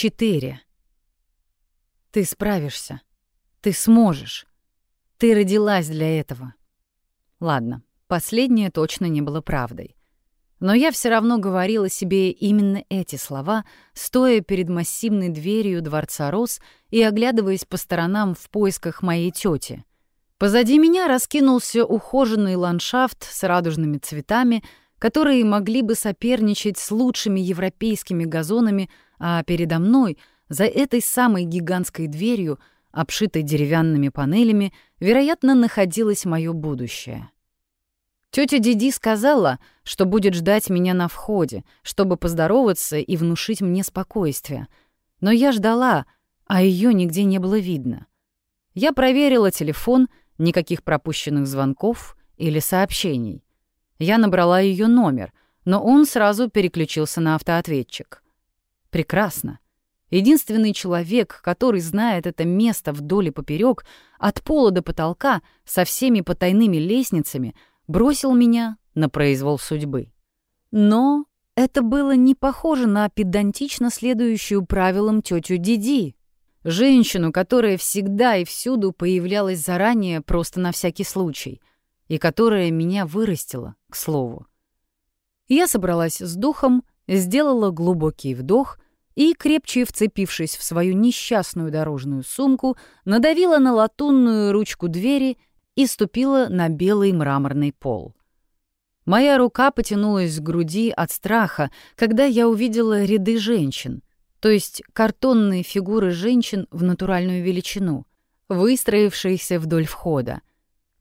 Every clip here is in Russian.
4. Ты справишься. Ты сможешь. Ты родилась для этого. Ладно, последнее точно не было правдой. Но я все равно говорила себе именно эти слова, стоя перед массивной дверью дворца Рос и оглядываясь по сторонам в поисках моей тети. Позади меня раскинулся ухоженный ландшафт с радужными цветами, которые могли бы соперничать с лучшими европейскими газонами, а передо мной, за этой самой гигантской дверью, обшитой деревянными панелями, вероятно, находилось мое будущее. Тётя Диди сказала, что будет ждать меня на входе, чтобы поздороваться и внушить мне спокойствие. Но я ждала, а её нигде не было видно. Я проверила телефон, никаких пропущенных звонков или сообщений. Я набрала её номер, но он сразу переключился на автоответчик. Прекрасно. Единственный человек, который знает это место вдоль и поперёк, от пола до потолка, со всеми потайными лестницами — бросил меня на произвол судьбы. Но это было не похоже на педантично следующую правилам тетю Диди, женщину, которая всегда и всюду появлялась заранее просто на всякий случай, и которая меня вырастила, к слову. Я собралась с духом, сделала глубокий вдох и, крепче вцепившись в свою несчастную дорожную сумку, надавила на латунную ручку двери и ступила на белый мраморный пол. Моя рука потянулась к груди от страха, когда я увидела ряды женщин, то есть картонные фигуры женщин в натуральную величину, выстроившиеся вдоль входа.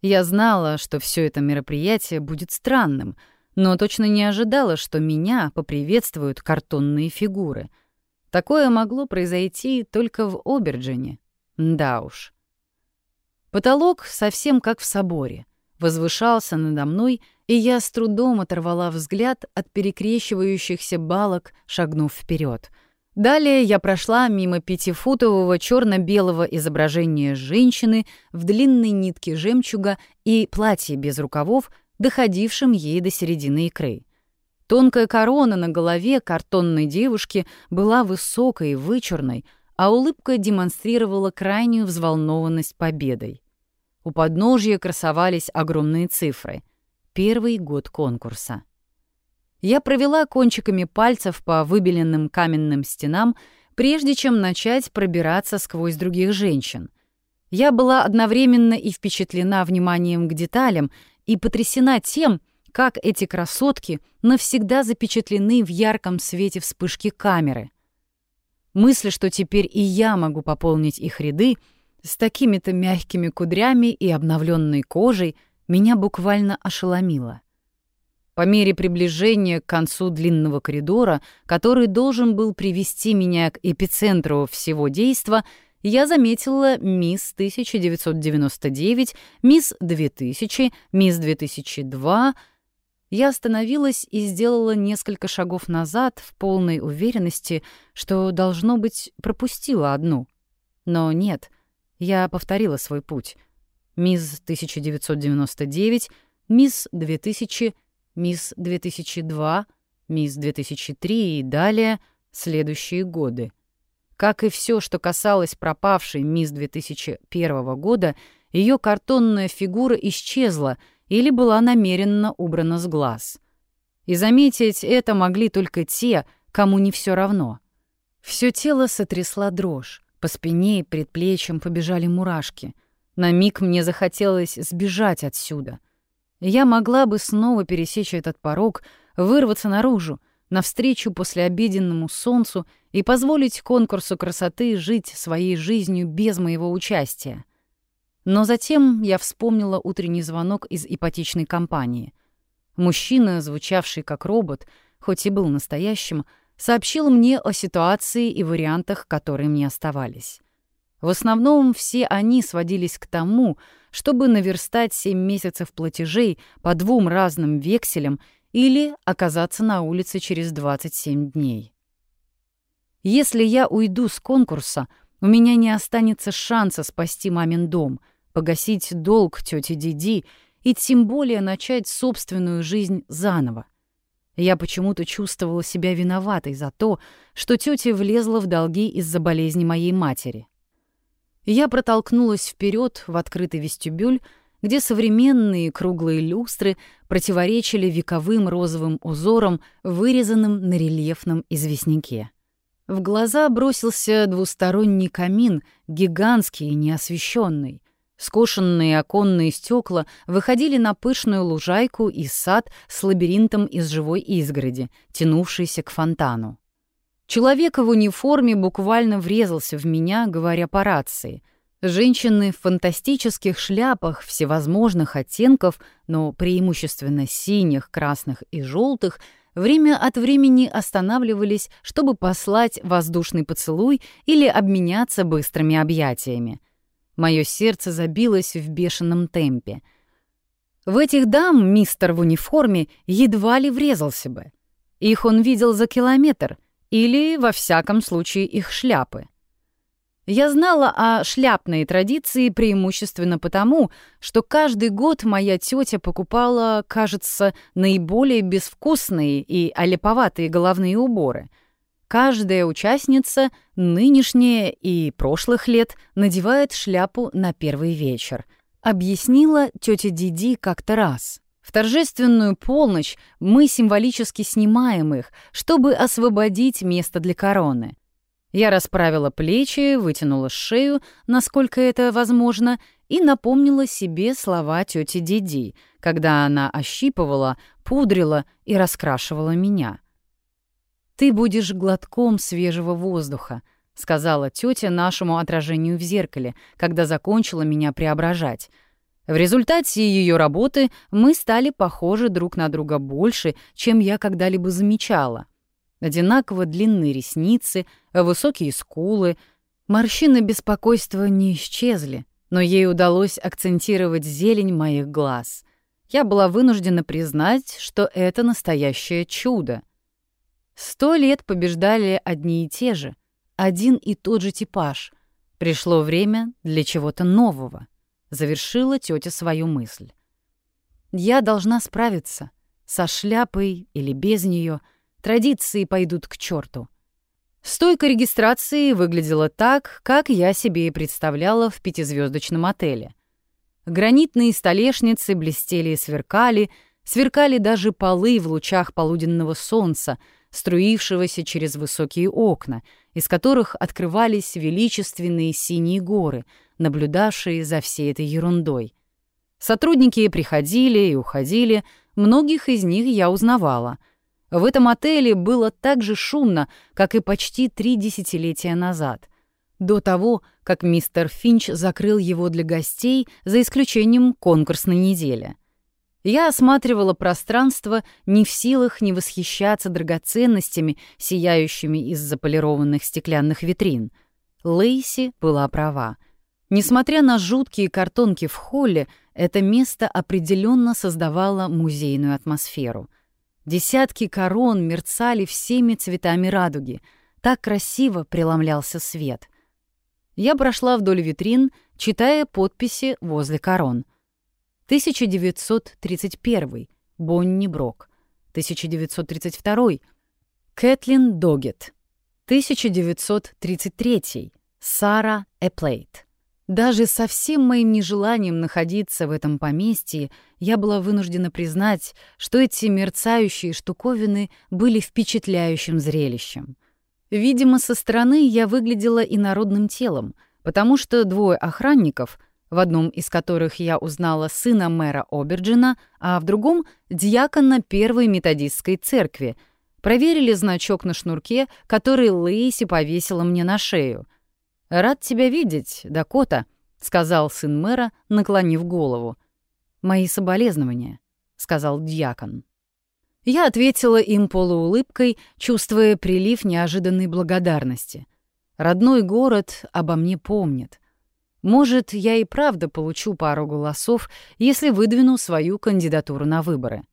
Я знала, что все это мероприятие будет странным, но точно не ожидала, что меня поприветствуют картонные фигуры. Такое могло произойти только в Оберджине. Да уж. Потолок, совсем как в соборе, возвышался надо мной, и я с трудом оторвала взгляд от перекрещивающихся балок, шагнув вперед. Далее я прошла мимо пятифутового черно-белого изображения женщины в длинной нитке жемчуга и платье без рукавов, доходившем ей до середины икры. Тонкая корона на голове картонной девушки была высокой и вычурной, а улыбка демонстрировала крайнюю взволнованность победой. У подножья красовались огромные цифры. Первый год конкурса. Я провела кончиками пальцев по выбеленным каменным стенам, прежде чем начать пробираться сквозь других женщин. Я была одновременно и впечатлена вниманием к деталям, и потрясена тем, как эти красотки навсегда запечатлены в ярком свете вспышки камеры — Мысль, что теперь и я могу пополнить их ряды, с такими-то мягкими кудрями и обновленной кожей, меня буквально ошеломила. По мере приближения к концу длинного коридора, который должен был привести меня к эпицентру всего действа, я заметила мисс 1999, мисс 2000, мисс 2002, я остановилась и сделала несколько шагов назад в полной уверенности, что, должно быть, пропустила одну. Но нет, я повторила свой путь. Мисс 1999, мисс 2000, мисс 2002, мисс 2003 и далее следующие годы. Как и все, что касалось пропавшей мисс 2001 года, ее картонная фигура исчезла — или была намеренно убрана с глаз. И заметить это могли только те, кому не все равно. Все тело сотрясла дрожь, по спине и предплечьям побежали мурашки. На миг мне захотелось сбежать отсюда. Я могла бы снова пересечь этот порог, вырваться наружу, навстречу послеобеденному солнцу и позволить конкурсу красоты жить своей жизнью без моего участия. Но затем я вспомнила утренний звонок из ипотечной компании. Мужчина, звучавший как робот, хоть и был настоящим, сообщил мне о ситуации и вариантах, которые мне оставались. В основном все они сводились к тому, чтобы наверстать 7 месяцев платежей по двум разным векселям или оказаться на улице через 27 дней. Если я уйду с конкурса, у меня не останется шанса спасти мамин дом — погасить долг тете Диди и тем более начать собственную жизнь заново. Я почему-то чувствовала себя виноватой за то, что тетя влезла в долги из-за болезни моей матери. Я протолкнулась вперед в открытый вестибюль, где современные круглые люстры противоречили вековым розовым узорам, вырезанным на рельефном известняке. В глаза бросился двусторонний камин, гигантский и неосвещенный. Скошенные оконные стекла выходили на пышную лужайку и сад с лабиринтом из живой изгороди, тянувшийся к фонтану. Человек в униформе буквально врезался в меня, говоря по рации. Женщины в фантастических шляпах всевозможных оттенков, но преимущественно синих, красных и желтых, время от времени останавливались, чтобы послать воздушный поцелуй или обменяться быстрыми объятиями. Мое сердце забилось в бешеном темпе. В этих дам мистер в униформе едва ли врезался бы. Их он видел за километр, или, во всяком случае, их шляпы. Я знала о шляпной традиции преимущественно потому, что каждый год моя тетя покупала, кажется, наиболее безвкусные и олеповатые головные уборы — Каждая участница, нынешняя и прошлых лет, надевает шляпу на первый вечер. Объяснила тетя Диди как-то раз. В торжественную полночь мы символически снимаем их, чтобы освободить место для короны. Я расправила плечи, вытянула шею, насколько это возможно, и напомнила себе слова тети Диди, когда она ощипывала, пудрила и раскрашивала меня — «Ты будешь глотком свежего воздуха», — сказала тетя нашему отражению в зеркале, когда закончила меня преображать. В результате ее работы мы стали похожи друг на друга больше, чем я когда-либо замечала. Одинаково длинные ресницы, высокие скулы. Морщины беспокойства не исчезли, но ей удалось акцентировать зелень моих глаз. Я была вынуждена признать, что это настоящее чудо. Сто лет побеждали одни и те же, один и тот же типаж. Пришло время для чего-то нового. Завершила тетя свою мысль. Я должна справиться. Со шляпой или без нее. Традиции пойдут к черту. Стойка регистрации выглядела так, как я себе и представляла в пятизвездочном отеле. Гранитные столешницы блестели и сверкали, сверкали даже полы в лучах полуденного солнца — струившегося через высокие окна, из которых открывались величественные синие горы, наблюдавшие за всей этой ерундой. Сотрудники приходили и уходили, многих из них я узнавала. В этом отеле было так же шумно, как и почти три десятилетия назад, до того, как мистер Финч закрыл его для гостей за исключением конкурсной недели — я осматривала пространство, не в силах не восхищаться драгоценностями, сияющими из заполированных стеклянных витрин. Лейси была права. Несмотря на жуткие картонки в холле, это место определенно создавало музейную атмосферу. Десятки корон мерцали всеми цветами радуги. Так красиво преломлялся свет. Я прошла вдоль витрин, читая подписи возле корон — 1931. Бонни Брок. 1932. Кэтлин Догет. 1933. Сара Эплейт. Даже со всем моим нежеланием находиться в этом поместье, я была вынуждена признать, что эти мерцающие штуковины были впечатляющим зрелищем. Видимо, со стороны я выглядела инородным телом, потому что двое охранников в одном из которых я узнала сына мэра Оберджина, а в другом — диакона Первой методистской церкви. Проверили значок на шнурке, который Лейси повесила мне на шею. «Рад тебя видеть, Дакота», — сказал сын мэра, наклонив голову. «Мои соболезнования», — сказал диакон. Я ответила им полуулыбкой, чувствуя прилив неожиданной благодарности. Родной город обо мне помнит — может, я и правда получу пару голосов, если выдвину свою кандидатуру на выборы.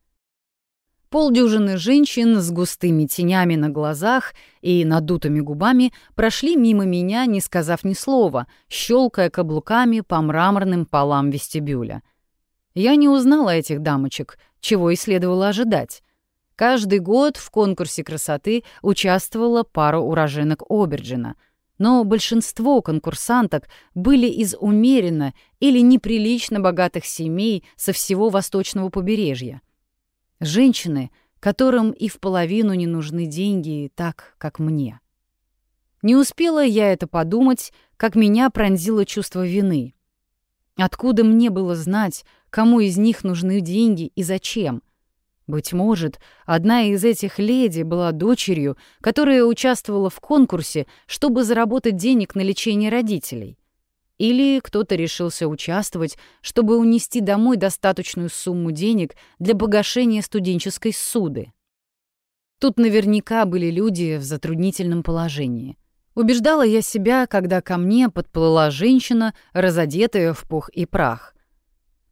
Полдюжины женщин с густыми тенями на глазах и надутыми губами прошли мимо меня, не сказав ни слова, щелкая каблуками по мраморным полам вестибюля. Я не узнала этих дамочек, чего и следовало ожидать. Каждый год в конкурсе красоты участвовала пара уроженок Оберджина, но большинство конкурсанток были из умеренно или неприлично богатых семей со всего восточного побережья. Женщины, которым и в половину не нужны деньги так, как мне. Не успела я это подумать, как меня пронзило чувство вины. Откуда мне было знать, кому из них нужны деньги и зачем? Быть может, одна из этих леди была дочерью, которая участвовала в конкурсе, чтобы заработать денег на лечение родителей. Или кто-то решился участвовать, чтобы унести домой достаточную сумму денег для погашения студенческой суды. Тут наверняка были люди в затруднительном положении. Убеждала я себя, когда ко мне подплыла женщина, разодетая в пух и прах.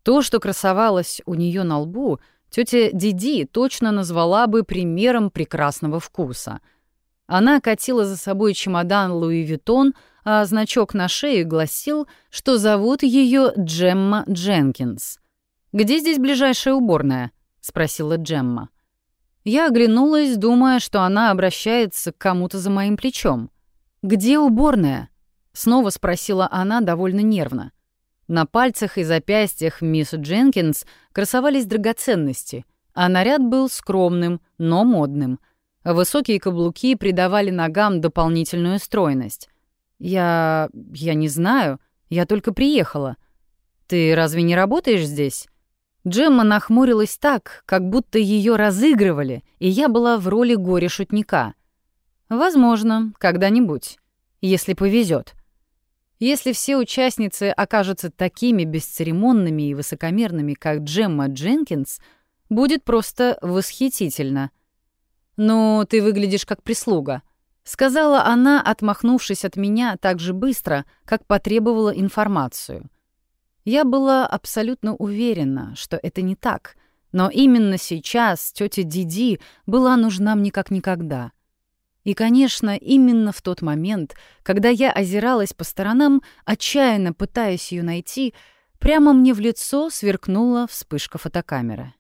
То, что красовалось у нее на лбу, тетя Диди точно назвала бы примером прекрасного вкуса. Она катила за собой чемодан Луи Виттон, а значок на шее гласил, что зовут ее Джемма Дженкинс. «Где здесь ближайшая уборная?» — спросила Джемма. Я оглянулась, думая, что она обращается к кому-то за моим плечом. «Где уборная?» — снова спросила она довольно нервно. На пальцах и запястьях мисс Дженкинс красовались драгоценности, а наряд был скромным, но модным. Высокие каблуки придавали ногам дополнительную стройность. «Я... я не знаю. Я только приехала. Ты разве не работаешь здесь?» Джемма нахмурилась так, как будто ее разыгрывали, и я была в роли горе-шутника — Возможно, когда-нибудь, если повезет. Если все участницы окажутся такими бесцеремонными и высокомерными, как Джемма Дженкинс, будет просто восхитительно. «Ну, ты выглядишь как прислуга», — сказала она, отмахнувшись от меня так же быстро, как потребовала информацию. Я была абсолютно уверена, что это не так, но именно сейчас тетя Диди была нужна мне как никогда — и, конечно, именно в тот момент, когда я озиралась по сторонам, отчаянно пытаясь ее найти, прямо мне в лицо сверкнула вспышка фотокамеры.